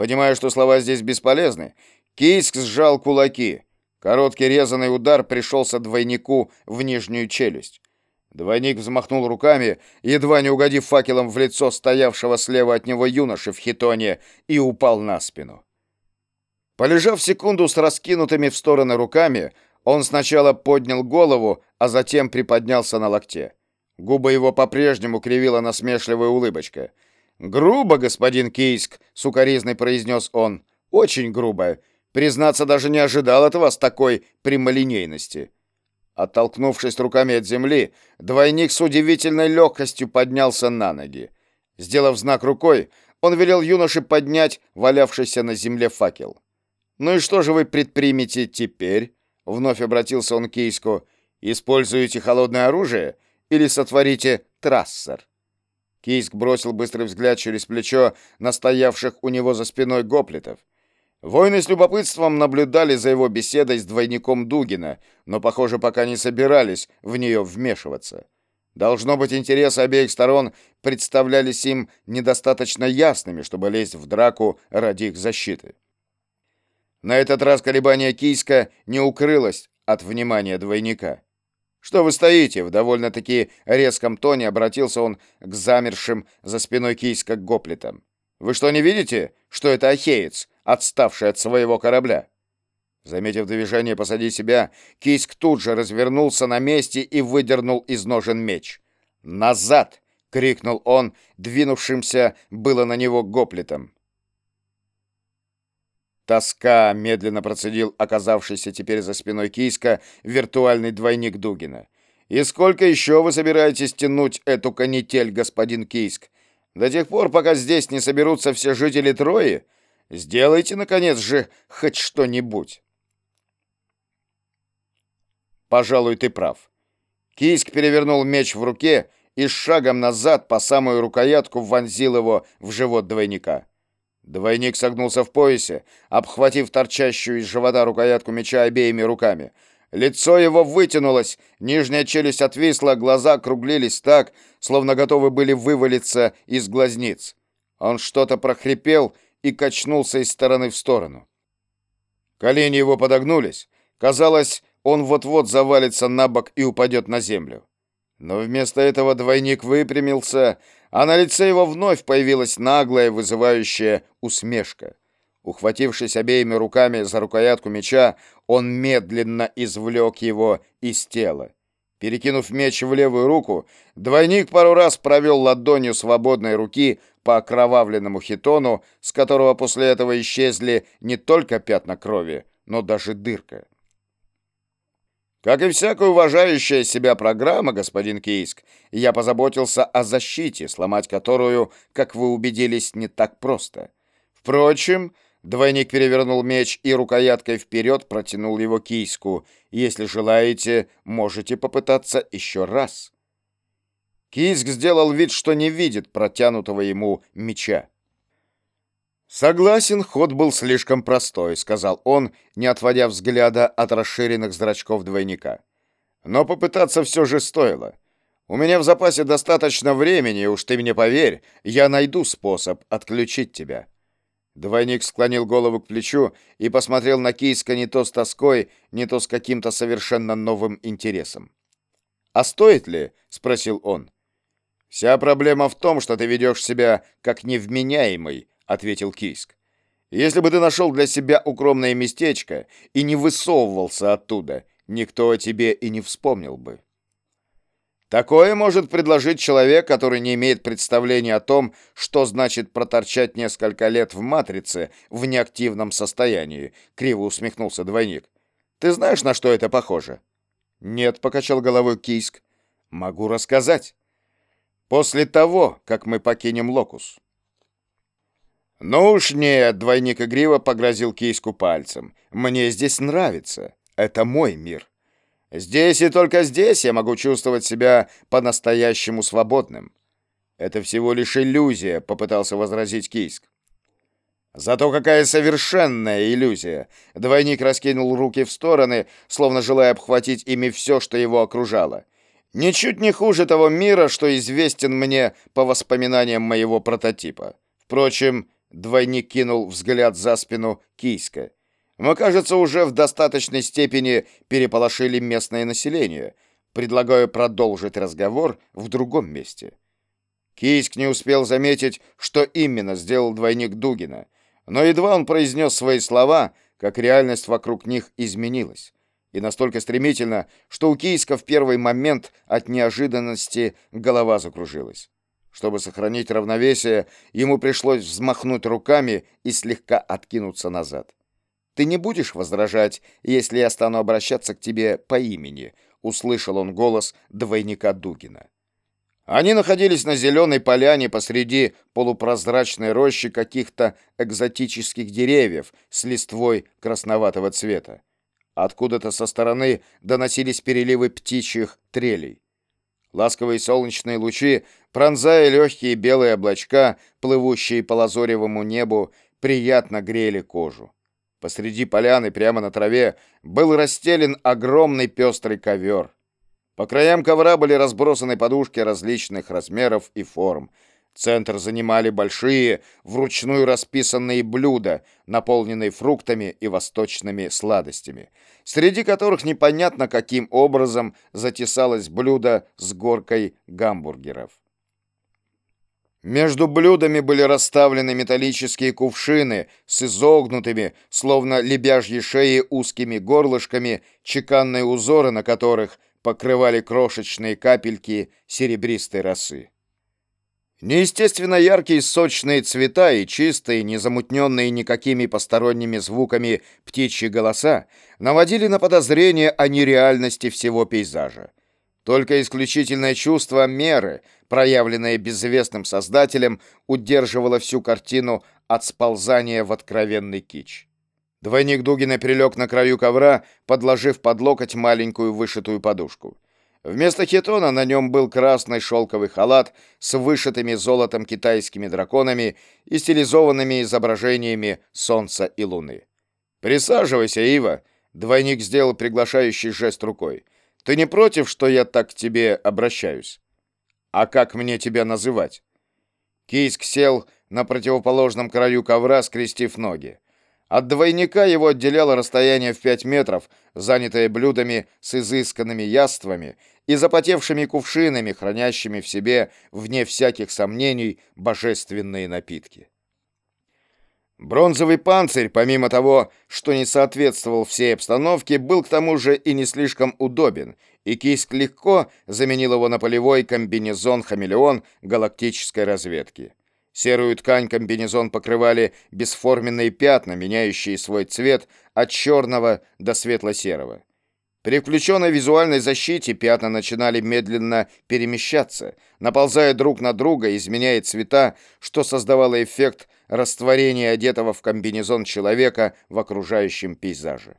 Понимая, что слова здесь бесполезны, Кийск сжал кулаки. Короткий резанный удар пришелся двойнику в нижнюю челюсть. Двойник взмахнул руками, едва не угодив факелом в лицо стоявшего слева от него юноши в хитоне, и упал на спину. Полежав секунду с раскинутыми в стороны руками, он сначала поднял голову, а затем приподнялся на локте. Губы его по-прежнему кривила насмешливая улыбочка. «Грубо, господин Кийск», — сукоризный произнес он. «Очень грубо. Признаться, даже не ожидал от вас такой прямолинейности». Оттолкнувшись руками от земли, двойник с удивительной легкостью поднялся на ноги. Сделав знак рукой, он велел юноше поднять валявшийся на земле факел. «Ну и что же вы предпримете теперь?» Вновь обратился он к Кейску. «Используете холодное оружие или сотворите трассер?» Кейск бросил быстрый взгляд через плечо на стоявших у него за спиной гоплитов. Воины с любопытством наблюдали за его беседой с двойником Дугина, но, похоже, пока не собирались в нее вмешиваться. Должно быть, интересы обеих сторон представлялись им недостаточно ясными, чтобы лезть в драку ради их защиты. На этот раз колебание Кийска не укрылось от внимания двойника. «Что вы стоите?» — в довольно-таки резком тоне обратился он к замершим за спиной Кийска гоплитам. «Вы что, не видите, что это ахеец, отставший от своего корабля?» Заметив движение позади себя, Кийск тут же развернулся на месте и выдернул из ножен меч. «Назад!» — крикнул он, двинувшимся было на него гоплитом. Тоска, медленно процедил оказавшийся теперь за спиной Кийска виртуальный двойник Дугина. И сколько еще вы собираетесь тянуть эту канитель, господин Кийск? До тех пор, пока здесь не соберутся все жители Трои? Сделайте, наконец же, хоть что-нибудь. Пожалуй, ты прав. Кийск перевернул меч в руке и шагом назад по самую рукоятку вонзил его в живот двойника. Двойник согнулся в поясе, обхватив торчащую из живота рукоятку меча обеими руками. Лицо его вытянулось, нижняя челюсть отвисла, глаза округлились так, словно готовы были вывалиться из глазниц. Он что-то прохрипел и качнулся из стороны в сторону. Колени его подогнулись. Казалось, он вот-вот завалится на бок и упадет на землю. Но вместо этого двойник выпрямился, а на лице его вновь появилась наглая, вызывающая усмешка. Ухватившись обеими руками за рукоятку меча, он медленно извлек его из тела. Перекинув меч в левую руку, двойник пару раз провел ладонью свободной руки по окровавленному хитону, с которого после этого исчезли не только пятна крови, но даже дырка. Как и всякая уважающая себя программа, господин Кийск, я позаботился о защите, сломать которую, как вы убедились, не так просто. Впрочем, двойник перевернул меч и рукояткой вперед протянул его Кийску. Если желаете, можете попытаться еще раз. Кийск сделал вид, что не видит протянутого ему меча. «Согласен, ход был слишком простой», — сказал он, не отводя взгляда от расширенных зрачков двойника. «Но попытаться все же стоило. У меня в запасе достаточно времени, уж ты мне поверь, я найду способ отключить тебя». Двойник склонил голову к плечу и посмотрел на Кийска не то с тоской, не то с каким-то совершенно новым интересом. «А стоит ли?» — спросил он. «Вся проблема в том, что ты ведешь себя как невменяемый», ответил Кийск. Если бы ты нашел для себя укромное местечко и не высовывался оттуда, никто о тебе и не вспомнил бы. Такое может предложить человек, который не имеет представления о том, что значит проторчать несколько лет в матрице в неактивном состоянии, криво усмехнулся двойник. Ты знаешь, на что это похоже? Нет, покачал головой Кийск. Могу рассказать. После того, как мы покинем Локус. «Ну уж нет», — двойник игриво погрозил киску пальцем. «Мне здесь нравится. Это мой мир. Здесь и только здесь я могу чувствовать себя по-настоящему свободным». «Это всего лишь иллюзия», — попытался возразить Кийск. «Зато какая совершенная иллюзия!» Двойник раскинул руки в стороны, словно желая обхватить ими все, что его окружало. «Ничуть не хуже того мира, что известен мне по воспоминаниям моего прототипа. Впрочем, Двойник кинул взгляд за спину Кийска. Мы, кажется, уже в достаточной степени переполошили местное население. Предлагаю продолжить разговор в другом месте. Кийск не успел заметить, что именно сделал двойник Дугина, но едва он произнес свои слова, как реальность вокруг них изменилась. И настолько стремительно, что у Кийска в первый момент от неожиданности голова закружилась. Чтобы сохранить равновесие, ему пришлось взмахнуть руками и слегка откинуться назад. «Ты не будешь возражать, если я стану обращаться к тебе по имени?» — услышал он голос двойника Дугина. Они находились на зеленой поляне посреди полупрозрачной рощи каких-то экзотических деревьев с листвой красноватого цвета. Откуда-то со стороны доносились переливы птичьих трелей. Ласковые солнечные лучи, пронзая легкие белые облачка, плывущие по лазоревому небу, приятно грели кожу. Посреди поляны, прямо на траве, был расстелен огромный пестрый ковер. По краям ковра были разбросаны подушки различных размеров и форм. Центр занимали большие, вручную расписанные блюда, наполненные фруктами и восточными сладостями, среди которых непонятно каким образом затесалось блюдо с горкой гамбургеров. Между блюдами были расставлены металлические кувшины с изогнутыми, словно лебяжьи шеи узкими горлышками, чеканные узоры на которых – покрывали крошечные капельки серебристой росы. Неестественно яркие сочные цвета и чистые, не замутненные никакими посторонними звуками птичьи голоса наводили на подозрение о нереальности всего пейзажа. Только исключительное чувство меры, проявленное безвестным создателем, удерживало всю картину от сползания в откровенный кич. Двойник Дугина прилег на краю ковра, подложив под локоть маленькую вышитую подушку. Вместо хитона на нем был красный шелковый халат с вышитыми золотом китайскими драконами и стилизованными изображениями солнца и луны. «Присаживайся, Ива!» — двойник сделал приглашающий жест рукой. «Ты не против, что я так к тебе обращаюсь?» «А как мне тебя называть?» Кийск сел на противоположном краю ковра, скрестив ноги. От двойника его отделяло расстояние в 5 метров, занятое блюдами с изысканными яствами и запотевшими кувшинами, хранящими в себе, вне всяких сомнений, божественные напитки. Бронзовый панцирь, помимо того, что не соответствовал всей обстановке, был к тому же и не слишком удобен, и Киск легко заменил его на полевой комбинезон-хамелеон галактической разведки. Серую ткань комбинезон покрывали бесформенные пятна, меняющие свой цвет от черного до светло-серого. При включенной визуальной защите пятна начинали медленно перемещаться, наползая друг на друга, изменяя цвета, что создавало эффект растворения одетого в комбинезон человека в окружающем пейзаже.